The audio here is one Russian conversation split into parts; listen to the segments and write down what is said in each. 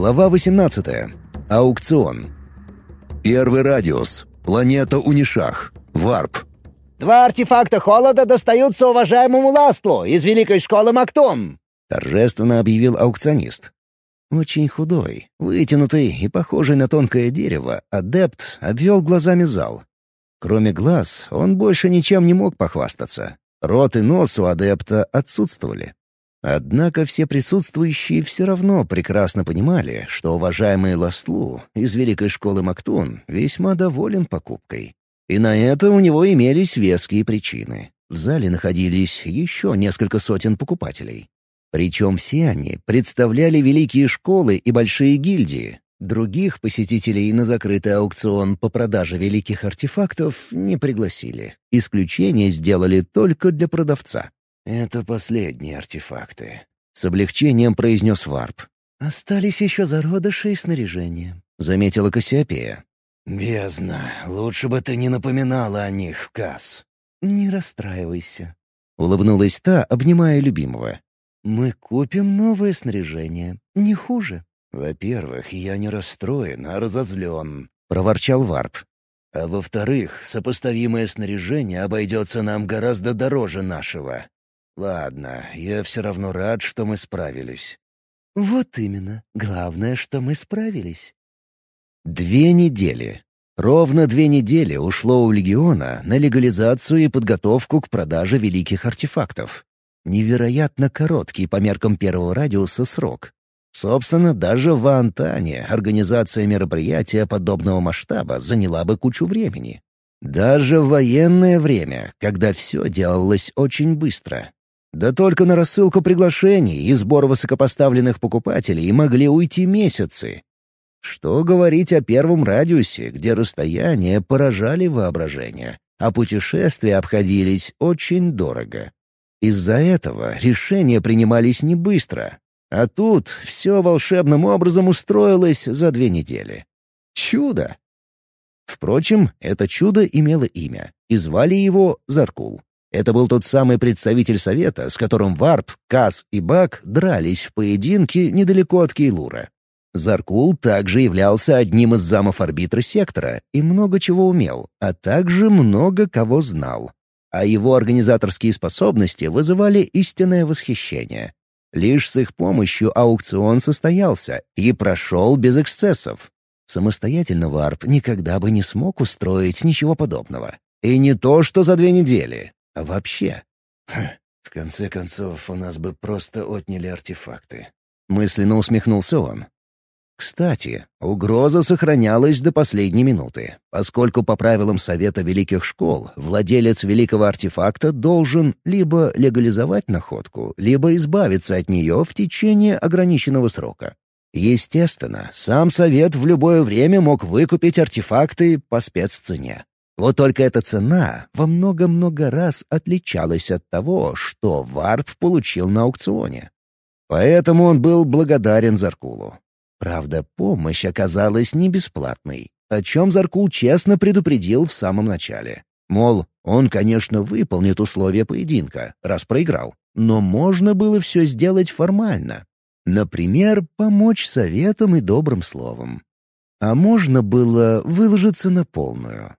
Глава 18. Аукцион. Первый радиус. Планета Унишах. Варп. «Два артефакта холода достаются уважаемому Ластлу из Великой Школы Мактум!» — торжественно объявил аукционист. Очень худой, вытянутый и похожий на тонкое дерево, адепт обвел глазами зал. Кроме глаз, он больше ничем не мог похвастаться. Рот и нос у адепта отсутствовали. Однако все присутствующие все равно прекрасно понимали, что уважаемый Ластлу из Великой школы Мактун весьма доволен покупкой. И на это у него имелись веские причины. В зале находились еще несколько сотен покупателей. Причем все они представляли великие школы и большие гильдии. Других посетителей на закрытый аукцион по продаже великих артефактов не пригласили. Исключение сделали только для продавца. «Это последние артефакты», — с облегчением произнес Варп. «Остались еще зародыши и снаряжение», — заметила Кассиопея. «Бездна, лучше бы ты не напоминала о них, Касс». «Не расстраивайся», — улыбнулась та, обнимая любимого. «Мы купим новое снаряжение. Не хуже». «Во-первых, я не расстроен, а разозлен», — проворчал Варп. «А во-вторых, сопоставимое снаряжение обойдется нам гораздо дороже нашего. Ладно, я все равно рад, что мы справились». «Вот именно. Главное, что мы справились». Две недели. Ровно две недели ушло у Легиона на легализацию и подготовку к продаже великих артефактов. Невероятно короткий по меркам первого радиуса срок. Собственно, даже в Антане организация мероприятия подобного масштаба заняла бы кучу времени. Даже в военное время, когда все делалось очень быстро. Да только на рассылку приглашений и сбор высокопоставленных покупателей могли уйти месяцы. Что говорить о первом радиусе, где расстояния поражали воображение, а путешествия обходились очень дорого. Из-за этого решения принимались не быстро, а тут все волшебным образом устроилось за две недели. Чудо! Впрочем, это чудо имело имя, и звали его Заркул. Это был тот самый представитель Совета, с которым Варп, Кас и Бак дрались в поединке недалеко от Кейлура. Заркул также являлся одним из замов арбитра сектора и много чего умел, а также много кого знал. А его организаторские способности вызывали истинное восхищение. Лишь с их помощью аукцион состоялся и прошел без эксцессов. Самостоятельно Варп никогда бы не смог устроить ничего подобного. И не то, что за две недели, вообще. Ха, в конце концов, у нас бы просто отняли артефакты. Мысленно усмехнулся он. Кстати, угроза сохранялась до последней минуты, поскольку по правилам Совета Великих Школ владелец великого артефакта должен либо легализовать находку, либо избавиться от нее в течение ограниченного срока. Естественно, сам Совет в любое время мог выкупить артефакты по спеццене. Вот только эта цена во много-много раз отличалась от того, что Варп получил на аукционе. Поэтому он был благодарен Заркулу. Правда, помощь оказалась не бесплатной, о чем Заркул честно предупредил в самом начале. Мол, он, конечно, выполнит условия поединка, раз проиграл, но можно было все сделать формально. Например, помочь советом и добрым словом. А можно было выложиться на полную.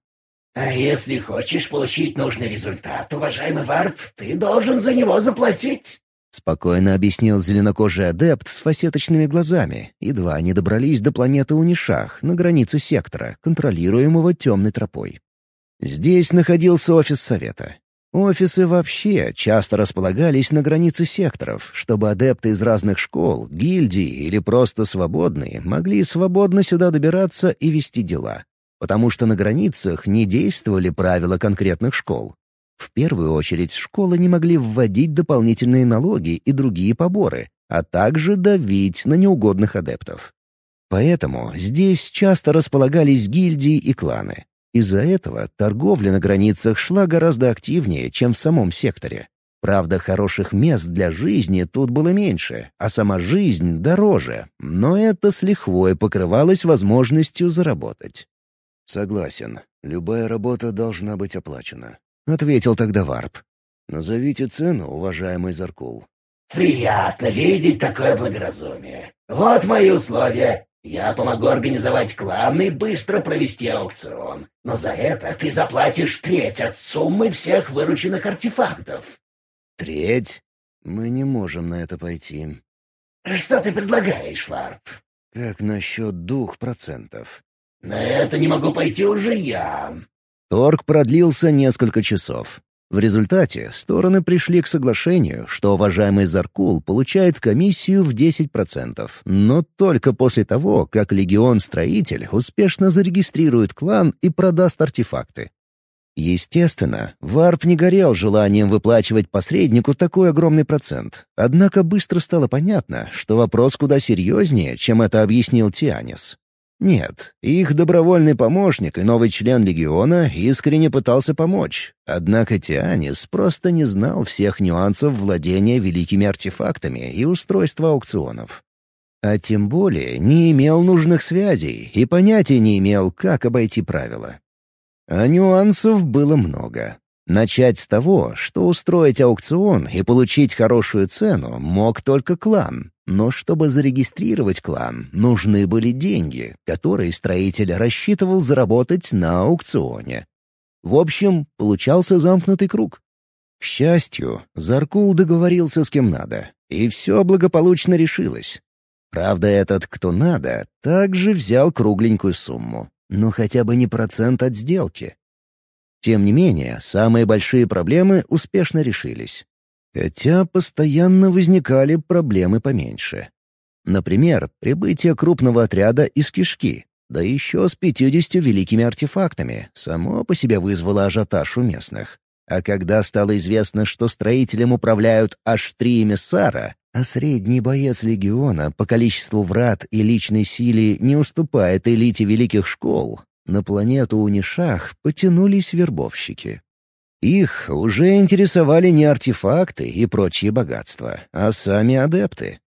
«А если хочешь получить нужный результат, уважаемый Варп, ты должен за него заплатить!» — спокойно объяснил зеленокожий адепт с фасеточными глазами, едва они добрались до планеты Унишах на границе сектора, контролируемого темной тропой. Здесь находился офис Совета. Офисы вообще часто располагались на границе секторов, чтобы адепты из разных школ, гильдий или просто свободные могли свободно сюда добираться и вести дела. Потому что на границах не действовали правила конкретных школ, в первую очередь школы не могли вводить дополнительные налоги и другие поборы, а также давить на неугодных адептов. Поэтому здесь часто располагались гильдии и кланы. Из-за этого торговля на границах шла гораздо активнее, чем в самом секторе. Правда, хороших мест для жизни тут было меньше, а сама жизнь дороже, но это с лихвой покрывалось возможностью заработать. «Согласен. Любая работа должна быть оплачена. — ответил тогда Варп. «Назовите цену, уважаемый Заркул». «Приятно видеть такое благоразумие. Вот мои условия. Я помогу организовать клан и быстро провести аукцион. Но за это ты заплатишь треть от суммы всех вырученных артефактов». «Треть? Мы не можем на это пойти». «Что ты предлагаешь, Фарп?» «Как насчет двух процентов?» «На это не могу пойти уже я». Торг продлился несколько часов. В результате стороны пришли к соглашению, что уважаемый Заркул получает комиссию в 10%, но только после того, как Легион-строитель успешно зарегистрирует клан и продаст артефакты. Естественно, Варп не горел желанием выплачивать посреднику такой огромный процент, однако быстро стало понятно, что вопрос куда серьезнее, чем это объяснил Тианис. Нет, их добровольный помощник и новый член Легиона искренне пытался помочь. Однако Тианис просто не знал всех нюансов владения великими артефактами и устройства аукционов. А тем более не имел нужных связей и понятия не имел, как обойти правила. А нюансов было много. Начать с того, что устроить аукцион и получить хорошую цену мог только клан, но чтобы зарегистрировать клан, нужны были деньги, которые строитель рассчитывал заработать на аукционе. В общем, получался замкнутый круг. К счастью, Заркул договорился с кем надо, и все благополучно решилось. Правда, этот «кто надо» также взял кругленькую сумму, но хотя бы не процент от сделки. Тем не менее, самые большие проблемы успешно решились. Хотя постоянно возникали проблемы поменьше. Например, прибытие крупного отряда из кишки, да еще с 50 великими артефактами, само по себе вызвало ажиотаж у местных. А когда стало известно, что строителем управляют аж три эмиссара, а средний боец легиона по количеству врат и личной силе не уступает элите великих школ, на планету Унишах потянулись вербовщики. Их уже интересовали не артефакты и прочие богатства, а сами адепты.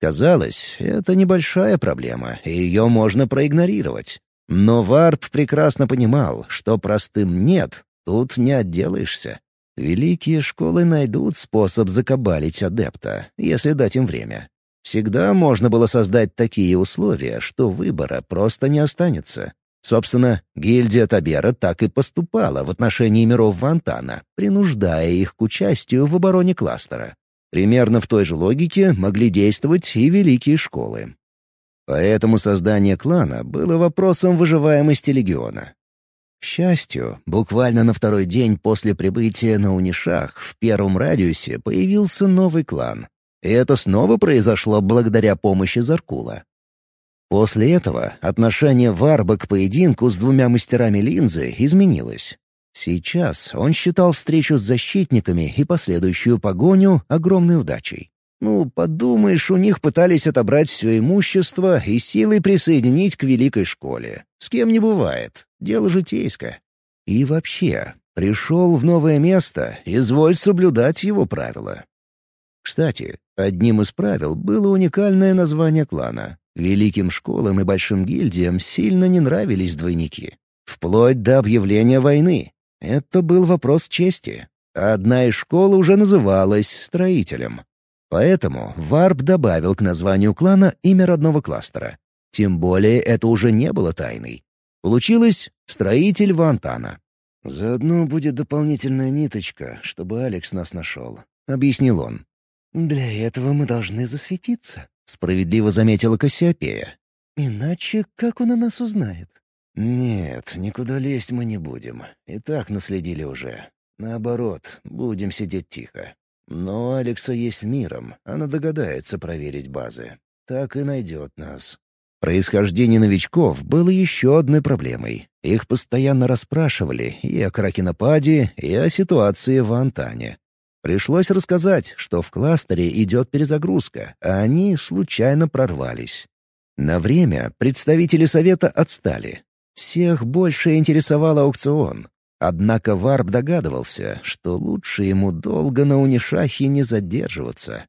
Казалось, это небольшая проблема, и ее можно проигнорировать. Но Варп прекрасно понимал, что простым «нет» тут не отделаешься. Великие школы найдут способ закабалить адепта, если дать им время. Всегда можно было создать такие условия, что выбора просто не останется. Собственно, гильдия Табера так и поступала в отношении миров Вантана, принуждая их к участию в обороне кластера. Примерно в той же логике могли действовать и великие школы. Поэтому создание клана было вопросом выживаемости легиона. К счастью, буквально на второй день после прибытия на Унишах в первом радиусе появился новый клан. И это снова произошло благодаря помощи Заркула. После этого отношение Варба к поединку с двумя мастерами линзы изменилось. Сейчас он считал встречу с защитниками и последующую погоню огромной удачей. Ну, подумаешь, у них пытались отобрать все имущество и силой присоединить к великой школе. С кем не бывает. Дело житейское. И вообще, пришел в новое место, изволь соблюдать его правила. Кстати, одним из правил было уникальное название клана Великим школам и большим гильдиям сильно не нравились двойники. Вплоть до объявления войны. Это был вопрос чести. Одна из школ уже называлась «строителем». Поэтому Варп добавил к названию клана имя родного кластера. Тем более это уже не было тайной. Получилось «Строитель Вантана». «Заодно будет дополнительная ниточка, чтобы Алекс нас нашел», — объяснил он. «Для этого мы должны засветиться», Справедливо заметила Кассиопея. «Иначе как он о нас узнает?» «Нет, никуда лезть мы не будем. И так наследили уже. Наоборот, будем сидеть тихо. Но Алекса есть миром, она догадается проверить базы. Так и найдет нас». Происхождение новичков было еще одной проблемой. Их постоянно расспрашивали и о Кракенопаде, и о ситуации в Антане. Пришлось рассказать, что в кластере идет перезагрузка, а они случайно прорвались. На время представители совета отстали. Всех больше интересовал аукцион. Однако Варп догадывался, что лучше ему долго на Унишахе не задерживаться.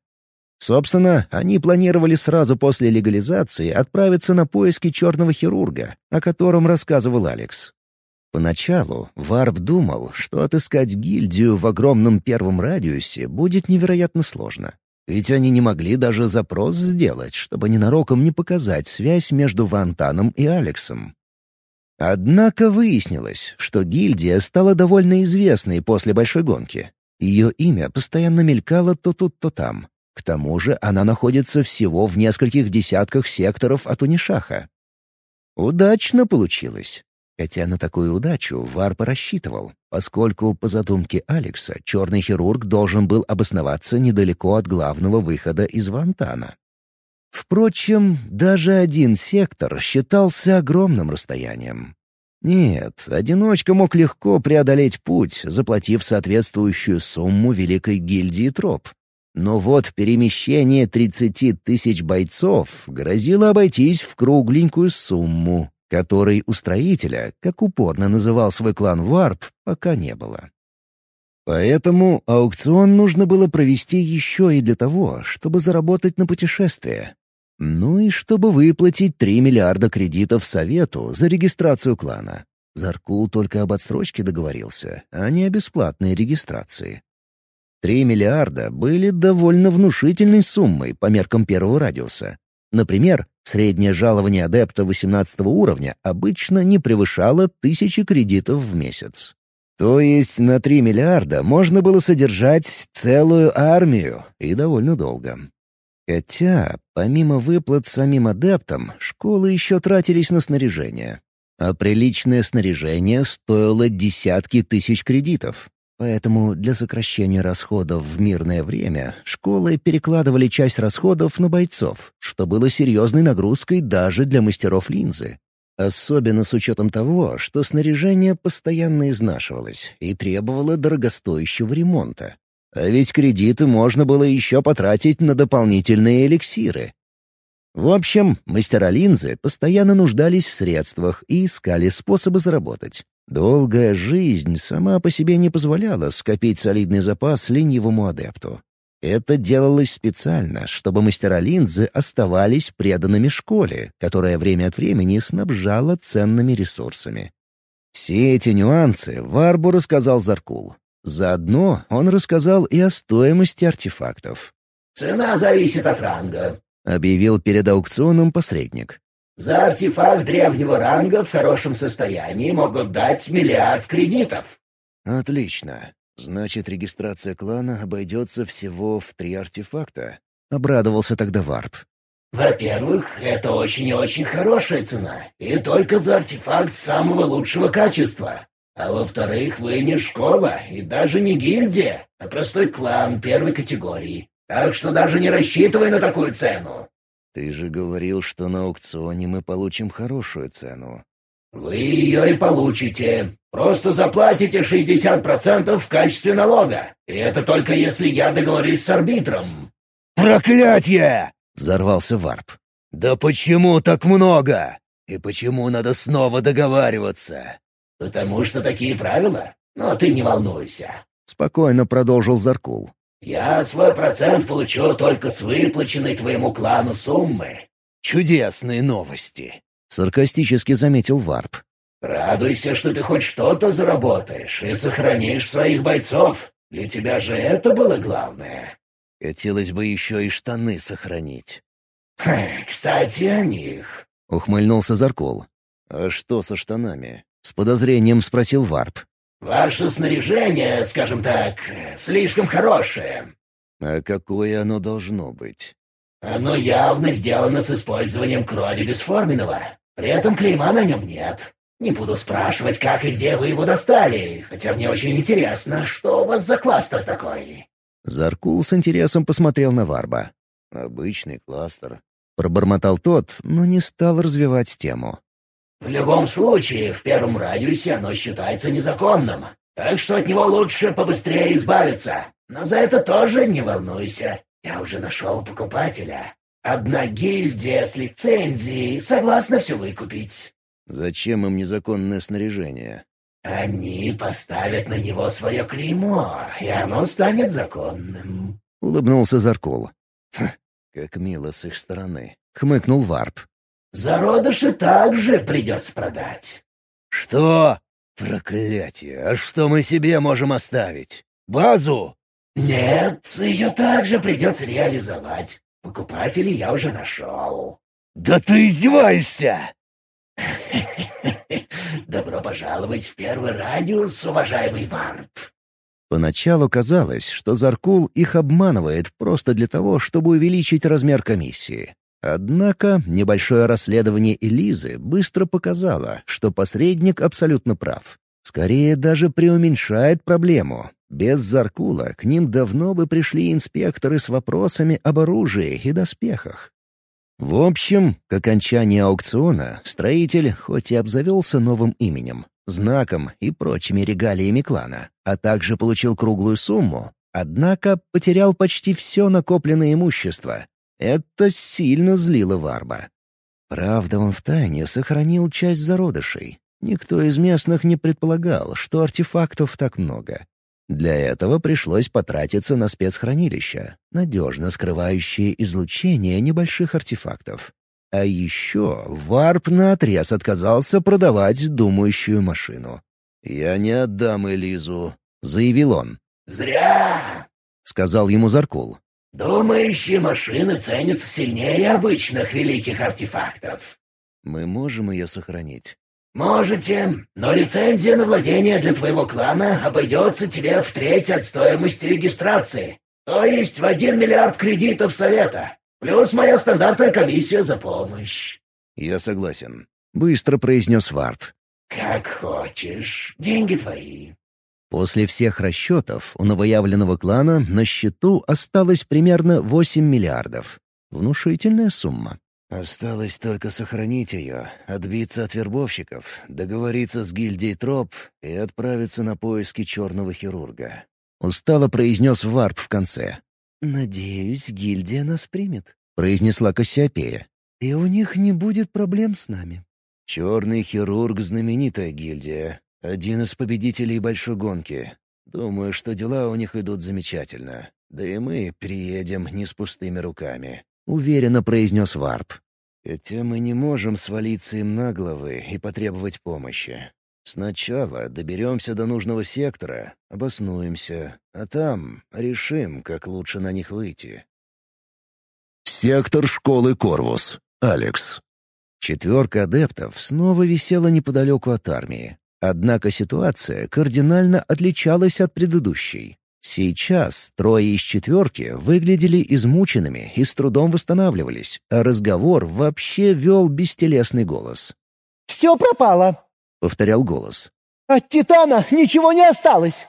Собственно, они планировали сразу после легализации отправиться на поиски черного хирурга, о котором рассказывал Алекс. Поначалу Варп думал, что отыскать гильдию в огромном первом радиусе будет невероятно сложно. Ведь они не могли даже запрос сделать, чтобы ненароком не показать связь между Вантаном и Алексом. Однако выяснилось, что гильдия стала довольно известной после большой гонки. Ее имя постоянно мелькало то тут, то там. К тому же она находится всего в нескольких десятках секторов от Унишаха. Удачно получилось. Хотя на такую удачу Варп рассчитывал, поскольку, по задумке Алекса, черный хирург должен был обосноваться недалеко от главного выхода из Вантана. Впрочем, даже один сектор считался огромным расстоянием. Нет, одиночка мог легко преодолеть путь, заплатив соответствующую сумму Великой гильдии троп. Но вот перемещение 30 тысяч бойцов грозило обойтись в кругленькую сумму, которой у строителя, как упорно называл свой клан Варп, пока не было. Поэтому аукцион нужно было провести еще и для того, чтобы заработать на путешествие. Ну и чтобы выплатить 3 миллиарда кредитов Совету за регистрацию клана. Заркул только об отсрочке договорился, а не о бесплатной регистрации. Три миллиарда были довольно внушительной суммой по меркам первого радиуса. Например, среднее жалование адепта 18 уровня обычно не превышало тысячи кредитов в месяц. То есть на 3 миллиарда можно было содержать целую армию, и довольно долго. Хотя, помимо выплат самим адептам, школы еще тратились на снаряжение. А приличное снаряжение стоило десятки тысяч кредитов. Поэтому для сокращения расходов в мирное время школы перекладывали часть расходов на бойцов, что было серьезной нагрузкой даже для мастеров линзы. Особенно с учетом того, что снаряжение постоянно изнашивалось и требовало дорогостоящего ремонта. А ведь кредиты можно было еще потратить на дополнительные эликсиры. В общем, мастера линзы постоянно нуждались в средствах и искали способы заработать. Долгая жизнь сама по себе не позволяла скопить солидный запас ленивому адепту. Это делалось специально, чтобы мастера линзы оставались преданными школе, которая время от времени снабжала ценными ресурсами. Все эти нюансы Варбу рассказал Заркул. Заодно он рассказал и о стоимости артефактов. «Цена зависит от ранга», — объявил перед аукционом посредник. За артефакт древнего ранга в хорошем состоянии могут дать миллиард кредитов». «Отлично. Значит, регистрация клана обойдется всего в три артефакта?» — обрадовался тогда Варп. «Во-первых, это очень и очень хорошая цена, и только за артефакт самого лучшего качества. А во-вторых, вы не школа и даже не гильдия, а простой клан первой категории. Так что даже не рассчитывай на такую цену. «Ты же говорил, что на аукционе мы получим хорошую цену». «Вы ее и получите. Просто заплатите 60% в качестве налога. И это только если я договорюсь с арбитром». «Проклятье!» — взорвался Варп. «Да почему так много? И почему надо снова договариваться?» «Потому что такие правила. Но ты не волнуйся», — спокойно продолжил Заркул. Я свой процент получу только с выплаченной твоему клану суммы». «Чудесные новости», — саркастически заметил Варп. «Радуйся, что ты хоть что-то заработаешь и сохранишь своих бойцов. Для тебя же это было главное». «Хотелось бы еще и штаны сохранить». Хм, «Кстати, о них», — ухмыльнулся Заркол. «А что со штанами?» — с подозрением спросил Варп. Ваше снаряжение, скажем так, слишком хорошее». «А какое оно должно быть?» «Оно явно сделано с использованием крови бесформенного. При этом клейма на нем нет. Не буду спрашивать, как и где вы его достали, хотя мне очень интересно, что у вас за кластер такой». Заркул с интересом посмотрел на Варба. «Обычный кластер», — пробормотал тот, но не стал развивать тему. В любом случае, в первом радиусе оно считается незаконным, так что от него лучше побыстрее избавиться. Но за это тоже не волнуйся. Я уже нашел покупателя. Одна гильдия с лицензией согласна все выкупить». «Зачем им незаконное снаряжение?» «Они поставят на него свое клеймо, и оно станет законным», — улыбнулся Заркул. «Как мило с их стороны», — хмыкнул Варп. Зародыши также придется продать». «Что? Проклятие! А что мы себе можем оставить? Базу?» «Нет, ее также придется реализовать. Покупателей я уже нашел». «Да ты издеваешься!» «Добро пожаловать в первый радиус, уважаемый Варп!» Поначалу казалось, что Заркул их обманывает просто для того, чтобы увеличить размер комиссии. Однако небольшое расследование Элизы быстро показало, что посредник абсолютно прав. Скорее даже преуменьшает проблему. Без Заркула к ним давно бы пришли инспекторы с вопросами об оружии и доспехах. В общем, к окончании аукциона строитель хоть и обзавелся новым именем, знаком и прочими регалиями клана, а также получил круглую сумму, однако потерял почти все накопленное имущество. Это сильно злило Варба. Правда, он втайне сохранил часть зародышей. Никто из местных не предполагал, что артефактов так много. Для этого пришлось потратиться на спецхранилища, надежно скрывающие излучение небольших артефактов. А еще Варп наотрез отказался продавать думающую машину. «Я не отдам Элизу», — заявил он. «Зря!» — сказал ему Заркул. «Думающие машины ценятся сильнее обычных великих артефактов». «Мы можем ее сохранить?» «Можете, но лицензия на владение для твоего клана обойдется тебе в треть от стоимости регистрации, то есть в один миллиард кредитов совета, плюс моя стандартная комиссия за помощь». «Я согласен», — быстро произнес Варп. «Как хочешь, деньги твои». После всех расчетов у новоявленного клана на счету осталось примерно 8 миллиардов. Внушительная сумма. Осталось только сохранить ее, отбиться от вербовщиков, договориться с гильдией троп и отправиться на поиски черного хирурга. Устало произнес Варп в конце. «Надеюсь, гильдия нас примет», — произнесла Кассиопея. «И у них не будет проблем с нами». «Черный хирург — знаменитая гильдия, один из победителей большой гонки. Думаю, что дела у них идут замечательно. Да и мы приедем не с пустыми руками. — уверенно произнес Варп. «Хотя мы не можем свалиться им на головы и потребовать помощи. Сначала доберемся до нужного сектора, обоснуемся, а там решим, как лучше на них выйти». Сектор школы Корвус. Алекс. Четверка адептов снова висела неподалеку от армии. Однако ситуация кардинально отличалась от предыдущей. Сейчас трое из четверки выглядели измученными и с трудом восстанавливались, а разговор вообще вел бестелесный голос. «Все пропало», — повторял голос. «От Титана ничего не осталось».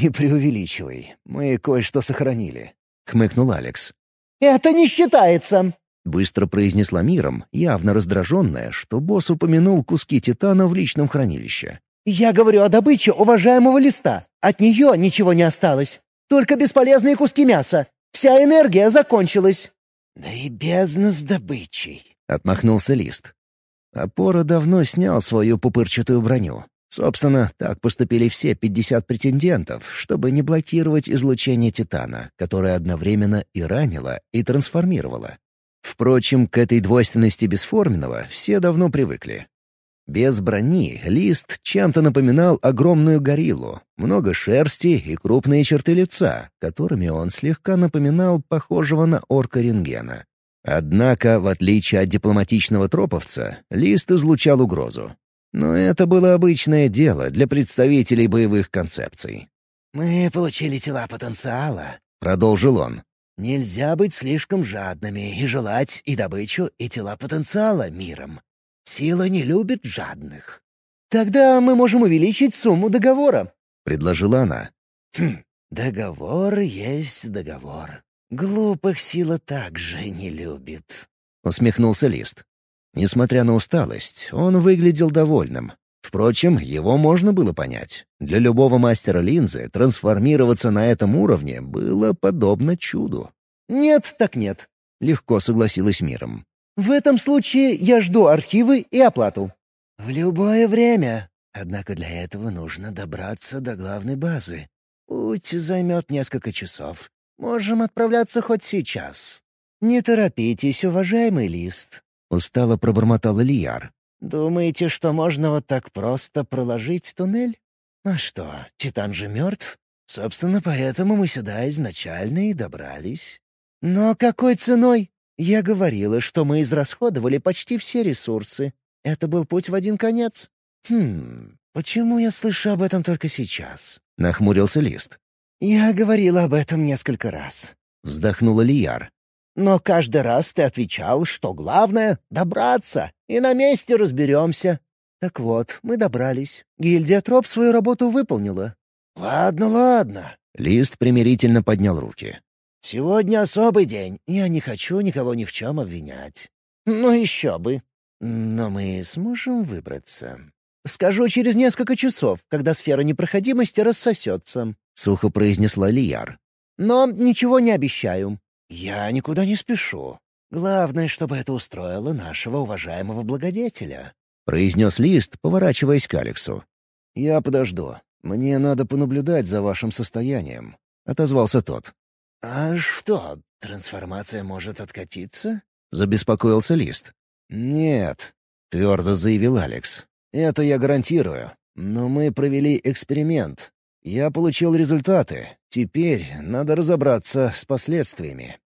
«Не преувеличивай, мы кое-что сохранили», — хмыкнул Алекс. «Это не считается», — быстро произнесла миром, явно раздраженная, что босс упомянул куски Титана в личном хранилище. «Я говорю о добыче уважаемого листа. От нее ничего не осталось. Только бесполезные куски мяса. Вся энергия закончилась». «Да и бездна с добычей», — отмахнулся лист. Опора давно снял свою пупырчатую броню. Собственно, так поступили все 50 претендентов, чтобы не блокировать излучение Титана, которое одновременно и ранило, и трансформировало. Впрочем, к этой двойственности бесформенного все давно привыкли. Без брони лист чем-то напоминал огромную гориллу, много шерсти и крупные черты лица, которыми он слегка напоминал похожего на орка рентгена. Однако, в отличие от дипломатичного троповца, лист излучал угрозу. Но это было обычное дело для представителей боевых концепций. «Мы получили тела потенциала», — продолжил он. «Нельзя быть слишком жадными и желать и добычу, и тела потенциала миром. Сила не любит жадных». «Тогда мы можем увеличить сумму договора», — предложила она. «Хм, договор есть договор. Глупых сила также не любит», — усмехнулся Лист. Несмотря на усталость, он выглядел довольным. Впрочем, его можно было понять. Для любого мастера линзы трансформироваться на этом уровне было подобно чуду. «Нет, так нет», — легко согласилась миром. В этом случае я жду архивы и оплату». «В любое время. Однако для этого нужно добраться до главной базы. Путь займет несколько часов. Можем отправляться хоть сейчас». «Не торопитесь, уважаемый лист», — устало пробормотал Ильяр. «Думаете, что можно вот так просто проложить туннель? А что, Титан же мертв? Собственно, поэтому мы сюда изначально и добрались. Но какой ценой? Я говорила, что мы израсходовали почти все ресурсы. Это был путь в один конец. Хм, почему я слышу об этом только сейчас? Нахмурился Лист. Я говорила об этом несколько раз. Вздохнула Лияр. Но каждый раз ты отвечал, что главное — добраться, и на месте разберемся. Так вот, мы добрались. Гильдия Троп свою работу выполнила. «Ладно, ладно». Лист примирительно поднял руки. «Сегодня особый день. Я не хочу никого ни в чем обвинять». «Ну еще бы». «Но мы сможем выбраться». «Скажу через несколько часов, когда сфера непроходимости рассосется», — сухо произнесла Лияр. «Но ничего не обещаю». «Я никуда не спешу. Главное, чтобы это устроило нашего уважаемого благодетеля», — произнес Лист, поворачиваясь к Алексу. «Я подожду. «Мне надо понаблюдать за вашим состоянием», — отозвался тот. «А что, трансформация может откатиться?» — забеспокоился Лист. «Нет», — твердо заявил Алекс. «Это я гарантирую. Но мы провели эксперимент. Я получил результаты. Теперь надо разобраться с последствиями».